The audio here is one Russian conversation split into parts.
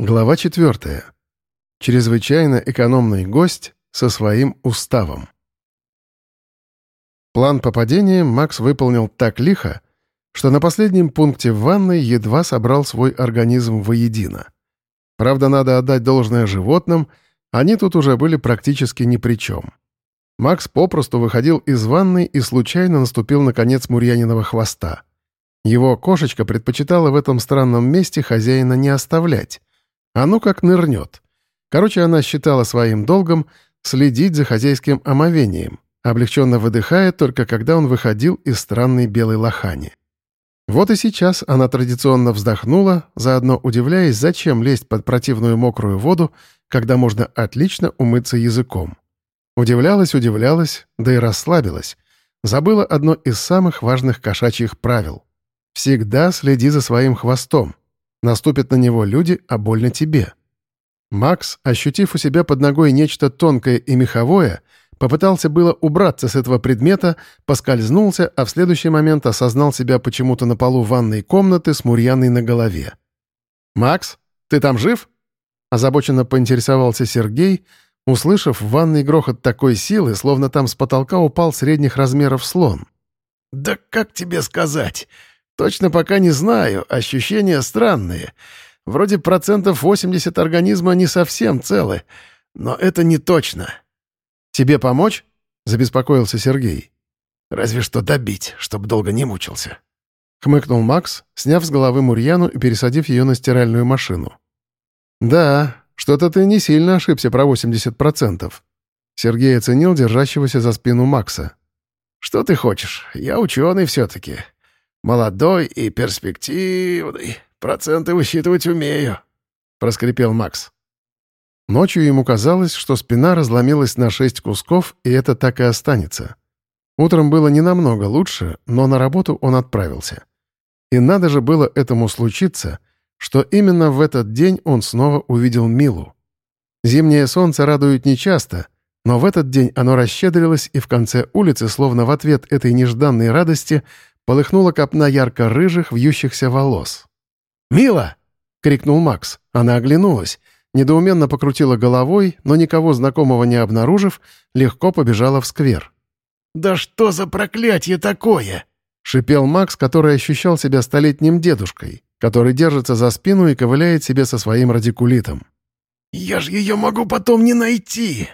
Глава 4. Чрезвычайно экономный гость со своим уставом. План попадения Макс выполнил так лихо, что на последнем пункте в ванной едва собрал свой организм воедино. Правда, надо отдать должное животным, они тут уже были практически ни при чем. Макс попросту выходил из ванной и случайно наступил на конец Мурьяниного хвоста. Его кошечка предпочитала в этом странном месте хозяина не оставлять, а ну как нырнет. Короче, она считала своим долгом следить за хозяйским омовением, облегченно выдыхая только когда он выходил из странной белой лохани. Вот и сейчас она традиционно вздохнула, заодно удивляясь, зачем лезть под противную мокрую воду, когда можно отлично умыться языком. Удивлялась, удивлялась, да и расслабилась. Забыла одно из самых важных кошачьих правил. Всегда следи за своим хвостом. Наступят на него люди, а больно тебе. Макс, ощутив у себя под ногой нечто тонкое и меховое, попытался было убраться с этого предмета, поскользнулся, а в следующий момент осознал себя почему-то на полу ванной комнаты с Мурьяной на голове. «Макс, ты там жив?» Озабоченно поинтересовался Сергей, услышав в ванной грохот такой силы, словно там с потолка упал средних размеров слон. «Да как тебе сказать? Точно пока не знаю, ощущения странные. Вроде процентов 80 организма не совсем целы, но это не точно. «Тебе помочь?» — забеспокоился Сергей. «Разве что добить, чтобы долго не мучился». Хмыкнул Макс, сняв с головы Мурьяну и пересадив ее на стиральную машину. «Да, что-то ты не сильно ошибся про 80%. Сергей оценил держащегося за спину Макса. «Что ты хочешь? Я ученый все-таки. Молодой и перспективный. Проценты высчитывать умею», — проскрипел Макс. Ночью ему казалось, что спина разломилась на шесть кусков, и это так и останется. Утром было не намного лучше, но на работу он отправился. И надо же было этому случиться, что именно в этот день он снова увидел Милу. Зимнее солнце радует нечасто, но в этот день оно расщедрилось, и в конце улицы, словно в ответ этой нежданной радости, полыхнула копна ярко-рыжих вьющихся волос. «Мила!» — крикнул Макс. Она оглянулась, недоуменно покрутила головой, но никого знакомого не обнаружив, легко побежала в сквер. «Да что за проклятие такое?» — шипел Макс, который ощущал себя столетним дедушкой, который держится за спину и ковыляет себе со своим радикулитом. «Я же ее могу потом не найти!»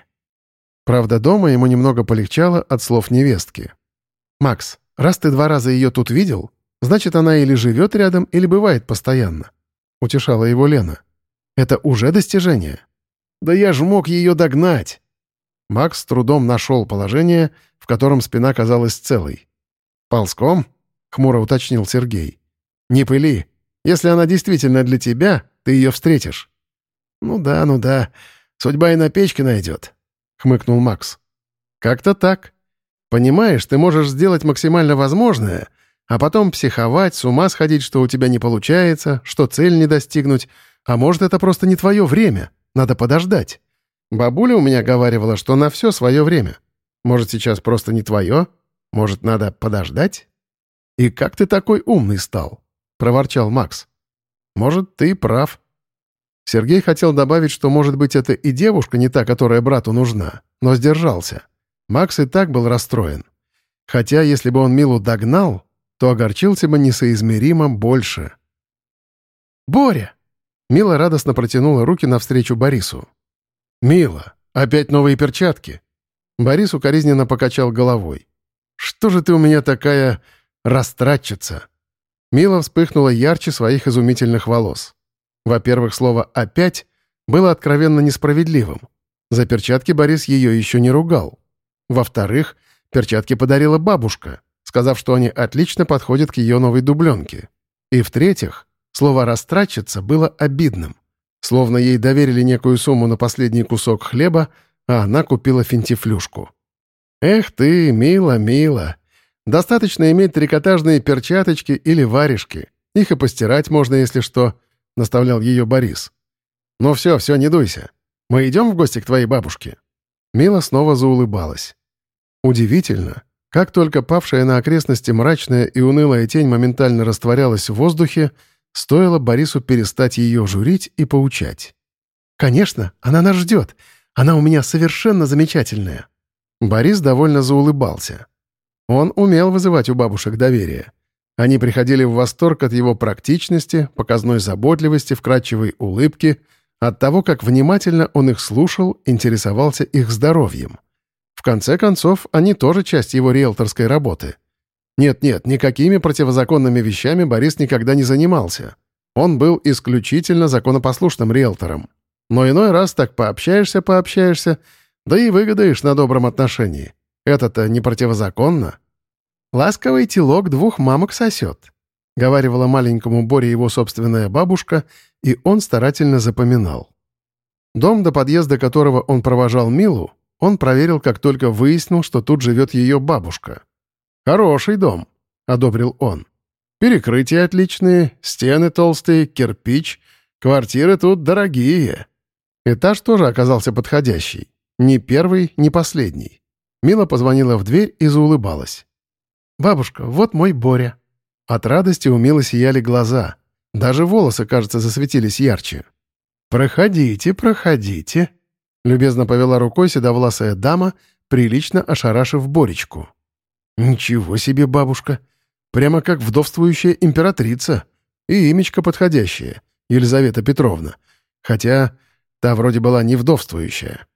Правда, дома ему немного полегчало от слов невестки. «Макс, Раз ты два раза ее тут видел, значит, она или живет рядом, или бывает постоянно», — утешала его Лена. «Это уже достижение». «Да я ж мог ее догнать!» Макс с трудом нашел положение, в котором спина казалась целой. «Ползком?» — хмуро уточнил Сергей. «Не пыли. Если она действительно для тебя, ты ее встретишь». «Ну да, ну да. Судьба и на печке найдет», — хмыкнул Макс. «Как-то так», Понимаешь, ты можешь сделать максимально возможное, а потом психовать, с ума сходить, что у тебя не получается, что цель не достигнуть, а может, это просто не твое время, надо подождать. Бабуля у меня говаривала, что на все свое время. Может, сейчас просто не твое? Может, надо подождать? И как ты такой умный стал? проворчал Макс. Может, ты прав. Сергей хотел добавить, что, может быть, это и девушка не та, которая брату нужна, но сдержался. Макс и так был расстроен. Хотя, если бы он Милу догнал, то огорчился бы несоизмеримо больше. «Боря!» Мила радостно протянула руки навстречу Борису. «Мила, опять новые перчатки?» Борис укоризненно покачал головой. «Что же ты у меня такая растратчица?» Мила вспыхнула ярче своих изумительных волос. Во-первых, слово «опять» было откровенно несправедливым. За перчатки Борис ее еще не ругал. Во-вторых, перчатки подарила бабушка, сказав, что они отлично подходят к ее новой дубленке. И в-третьих, слово «растратчица» было обидным. Словно ей доверили некую сумму на последний кусок хлеба, а она купила финтифлюшку. «Эх ты, мила, мила! Достаточно иметь трикотажные перчаточки или варежки. Их и постирать можно, если что», — наставлял ее Борис. «Ну все, все, не дуйся. Мы идем в гости к твоей бабушке?» Мила снова заулыбалась. Удивительно, как только павшая на окрестности мрачная и унылая тень моментально растворялась в воздухе, стоило Борису перестать ее журить и поучать. «Конечно, она нас ждет. Она у меня совершенно замечательная». Борис довольно заулыбался. Он умел вызывать у бабушек доверие. Они приходили в восторг от его практичности, показной заботливости, вкрадчивой улыбки, от того, как внимательно он их слушал, интересовался их здоровьем. В конце концов, они тоже часть его риэлторской работы. Нет-нет, никакими противозаконными вещами Борис никогда не занимался. Он был исключительно законопослушным риэлтором. Но иной раз так пообщаешься-пообщаешься, да и выгадаешь на добром отношении. Это-то не противозаконно. «Ласковый телок двух мамок сосет», — говаривала маленькому Боре его собственная бабушка, и он старательно запоминал. Дом, до подъезда которого он провожал Милу, он проверил, как только выяснил, что тут живет ее бабушка. «Хороший дом», — одобрил он. «Перекрытия отличные, стены толстые, кирпич. Квартиры тут дорогие». Этаж тоже оказался подходящий. Ни первый, ни последний. Мила позвонила в дверь и заулыбалась. «Бабушка, вот мой Боря». От радости у Милы сияли глаза. Даже волосы, кажется, засветились ярче. «Проходите, проходите», Любезно повела рукой седовласая дама, прилично ошарашив Боречку. «Ничего себе, бабушка! Прямо как вдовствующая императрица. И имечко подходящее, Елизавета Петровна. Хотя та вроде была не вдовствующая».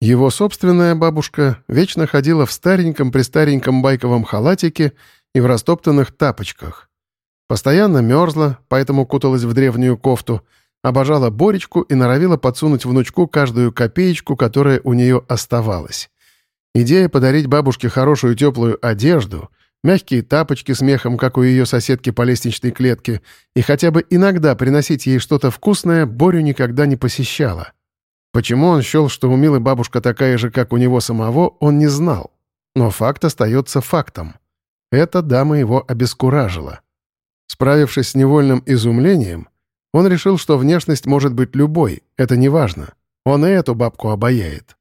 Его собственная бабушка вечно ходила в стареньком-престареньком байковом халатике и в растоптанных тапочках. Постоянно мерзла, поэтому куталась в древнюю кофту — обожала Боречку и норовила подсунуть внучку каждую копеечку, которая у нее оставалась. Идея подарить бабушке хорошую теплую одежду, мягкие тапочки с мехом, как у ее соседки по лестничной клетке, и хотя бы иногда приносить ей что-то вкусное, Борю никогда не посещала. Почему он счел, что у Милы бабушка такая же, как у него самого, он не знал. Но факт остается фактом. Эта дама его обескуражила. Справившись с невольным изумлением, он решил, что внешность может быть любой, это не важно. Он и эту бабку обаяет.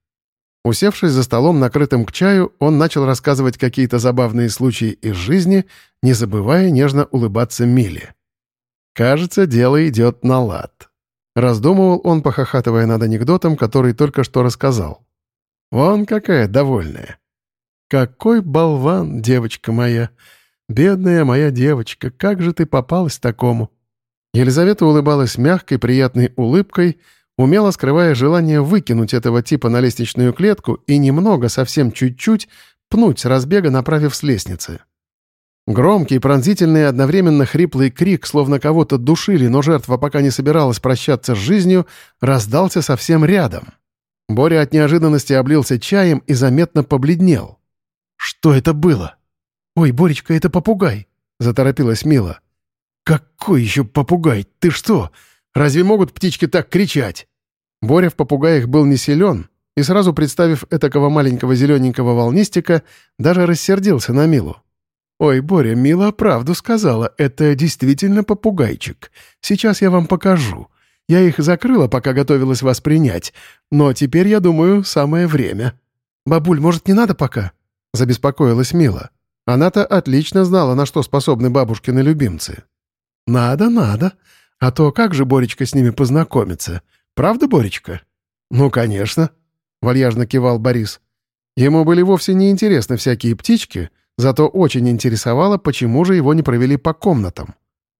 Усевшись за столом, накрытым к чаю, он начал рассказывать какие-то забавные случаи из жизни, не забывая нежно улыбаться Миле. «Кажется, дело идет на лад». Раздумывал он, похохатывая над анекдотом, который только что рассказал. «Вон какая довольная». «Какой болван, девочка моя! Бедная моя девочка, как же ты попалась такому? Елизавета улыбалась мягкой, приятной улыбкой, умело скрывая желание выкинуть этого типа на лестничную клетку и немного, совсем чуть-чуть, пнуть с разбега, направив с лестницы. Громкий, пронзительный и одновременно хриплый крик, словно кого-то душили, но жертва пока не собиралась прощаться с жизнью, раздался совсем рядом. Боря от неожиданности облился чаем и заметно побледнел. «Что это было?» «Ой, Боречка, это попугай!» — заторопилась Мила. «Какой еще попугай? Ты что? Разве могут птички так кричать?» Боря в попугаях был не силен, и сразу представив этакого маленького зелененького волнистика, даже рассердился на Милу. «Ой, Боря, Мила правду сказала, это действительно попугайчик. Сейчас я вам покажу. Я их закрыла, пока готовилась вас принять, но теперь, я думаю, самое время». «Бабуль, может, не надо пока?» — забеспокоилась Мила. Она-то отлично знала, на что способны бабушкины любимцы. «Надо, надо. А то как же Боречка с ними познакомится? Правда, Боречка?» «Ну, конечно», — вальяжно кивал Борис. Ему были вовсе не интересны всякие птички, зато очень интересовало, почему же его не провели по комнатам.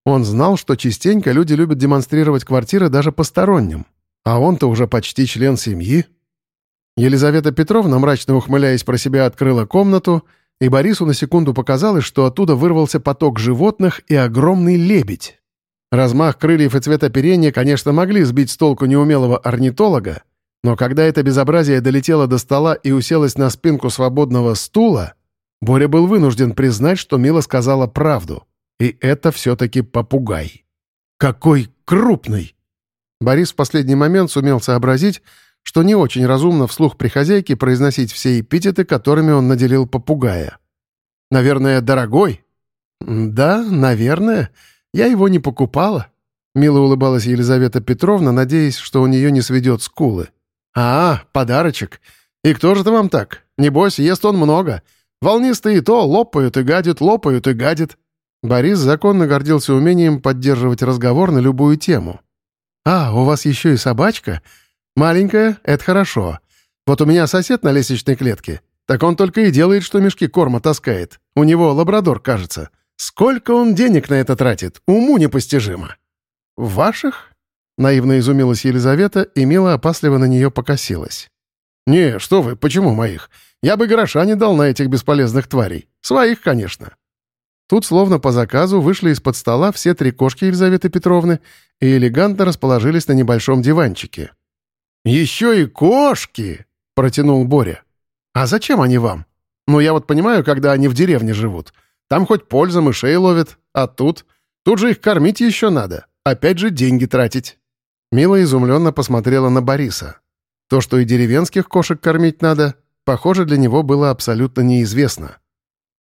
Он знал, что частенько люди любят демонстрировать квартиры даже посторонним, а он-то уже почти член семьи. Елизавета Петровна, мрачно ухмыляясь про себя, открыла комнату — и Борису на секунду показалось, что оттуда вырвался поток животных и огромный лебедь. Размах крыльев и цвет оперения, конечно, могли сбить с толку неумелого орнитолога, но когда это безобразие долетело до стола и уселось на спинку свободного стула, Боря был вынужден признать, что Мила сказала правду. И это все-таки попугай. «Какой крупный!» Борис в последний момент сумел сообразить, что не очень разумно вслух при хозяйке произносить все эпитеты, которыми он наделил попугая. «Наверное, дорогой?» «Да, наверное. Я его не покупала». Мило улыбалась Елизавета Петровна, надеясь, что у нее не сведет скулы. «А, подарочек. И кто же это вам так? Небось, ест он много. Волнистые то лопают и гадят, лопают и гадят». Борис законно гордился умением поддерживать разговор на любую тему. «А, у вас еще и собачка? Маленькая — это хорошо. Вот у меня сосед на лестничной клетке. Так он только и делает, что мешки корма таскает. У него лабрадор, кажется. Сколько он денег на это тратит, уму непостижимо». «Ваших?» — наивно изумилась Елизавета, и мило опасливо на нее покосилась. «Не, что вы, почему моих? Я бы гроша не дал на этих бесполезных тварей. Своих, конечно». Тут, словно по заказу, вышли из-под стола все три кошки Елизаветы Петровны и элегантно расположились на небольшом диванчике. «Еще и кошки!» — протянул Боря. «А зачем они вам? Ну, я вот понимаю, когда они в деревне живут. Там хоть польза мышей ловят, а тут... Тут же их кормить еще надо. Опять же деньги тратить». Мила изумленно посмотрела на Бориса. То, что и деревенских кошек кормить надо, похоже, для него было абсолютно неизвестно.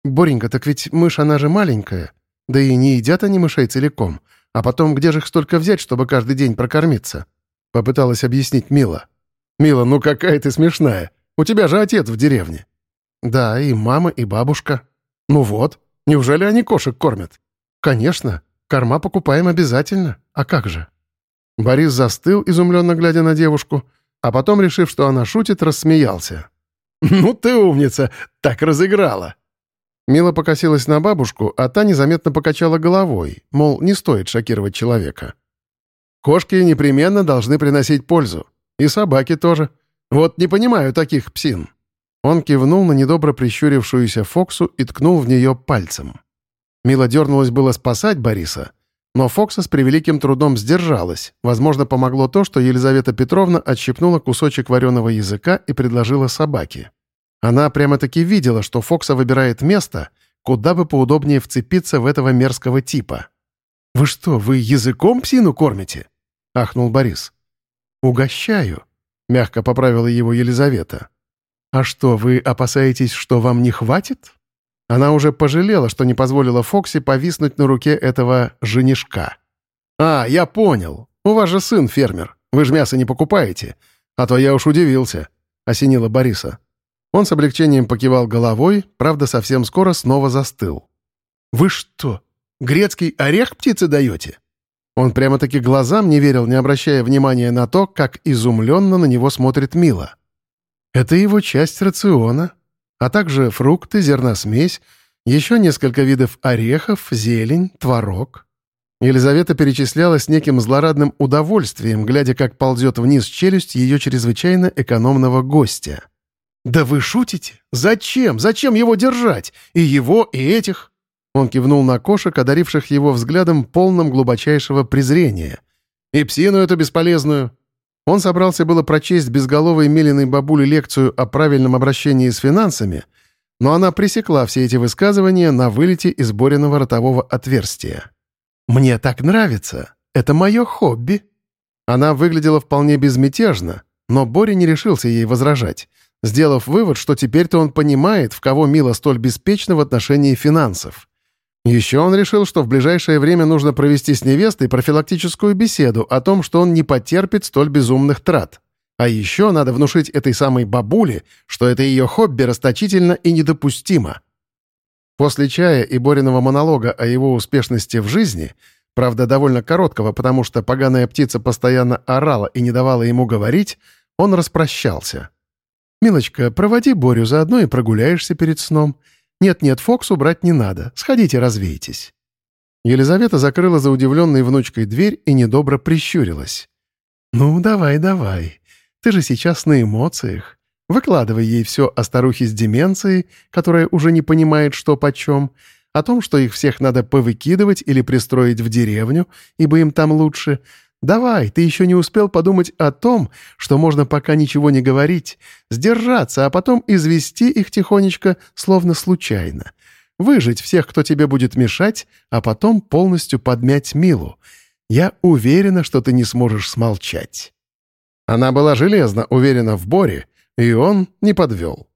«Боренька, так ведь мышь, она же маленькая. Да и не едят они мышей целиком. А потом, где же их столько взять, чтобы каждый день прокормиться?» Попыталась объяснить Мила. «Мила, ну какая ты смешная. У тебя же отец в деревне». «Да, и мама, и бабушка». «Ну вот. Неужели они кошек кормят?» «Конечно. Корма покупаем обязательно. А как же?» Борис застыл, изумленно глядя на девушку, а потом, решив, что она шутит, рассмеялся. «Ну ты умница! Так разыграла!» Мила покосилась на бабушку, а та незаметно покачала головой, мол, не стоит шокировать человека. «Кошки непременно должны приносить пользу. И собаки тоже. Вот не понимаю таких псин». Он кивнул на недобро прищурившуюся Фоксу и ткнул в нее пальцем. Мила дернулась было спасать Бориса, но Фокса с превеликим трудом сдержалась. Возможно, помогло то, что Елизавета Петровна отщипнула кусочек вареного языка и предложила собаке. Она прямо-таки видела, что Фокса выбирает место, куда бы поудобнее вцепиться в этого мерзкого типа. «Вы что, вы языком псину кормите?» — ахнул Борис. «Угощаю», — мягко поправила его Елизавета. «А что, вы опасаетесь, что вам не хватит?» Она уже пожалела, что не позволила Фокси повиснуть на руке этого женишка. «А, я понял. У вас же сын фермер. Вы же мясо не покупаете. А то я уж удивился», — осенила Бориса. Он с облегчением покивал головой, правда, совсем скоро снова застыл. «Вы что, грецкий орех птице даете?» Он прямо-таки глазам не верил, не обращая внимания на то, как изумленно на него смотрит Мила. «Это его часть рациона, а также фрукты, зерносмесь, еще несколько видов орехов, зелень, творог». Елизавета перечисляла с неким злорадным удовольствием, глядя, как ползет вниз челюсть ее чрезвычайно экономного гостя. «Да вы шутите? Зачем? Зачем его держать? И его, и этих?» Он кивнул на кошек, одаривших его взглядом полным глубочайшего презрения. «И псину эту бесполезную». Он собрался было прочесть безголовой миленной бабуле лекцию о правильном обращении с финансами, но она пресекла все эти высказывания на вылете из Бориного ротового отверстия. «Мне так нравится. Это мое хобби». Она выглядела вполне безмятежно, но Боря не решился ей возражать — сделав вывод, что теперь-то он понимает, в кого Мила столь беспечна в отношении финансов. Еще он решил, что в ближайшее время нужно провести с невестой профилактическую беседу о том, что он не потерпит столь безумных трат. А еще надо внушить этой самой бабуле, что это ее хобби расточительно и недопустимо. После чая и Бориного монолога о его успешности в жизни, правда, довольно короткого, потому что поганая птица постоянно орала и не давала ему говорить, он распрощался. «Милочка, проводи Борю заодно и прогуляешься перед сном. Нет-нет, Фоксу брать не надо. Сходите, развейтесь». Елизавета закрыла за удивленной внучкой дверь и недобро прищурилась. «Ну, давай, давай. Ты же сейчас на эмоциях. Выкладывай ей все о старухе с деменцией, которая уже не понимает, что почем, о том, что их всех надо повыкидывать или пристроить в деревню, ибо им там лучше, Давай, ты еще не успел подумать о том, что можно пока ничего не говорить, сдержаться, а потом извести их тихонечко, словно случайно. Выжить всех, кто тебе будет мешать, а потом полностью подмять Милу. Я уверена, что ты не сможешь смолчать». Она была железно уверена в Боре, и он не подвел.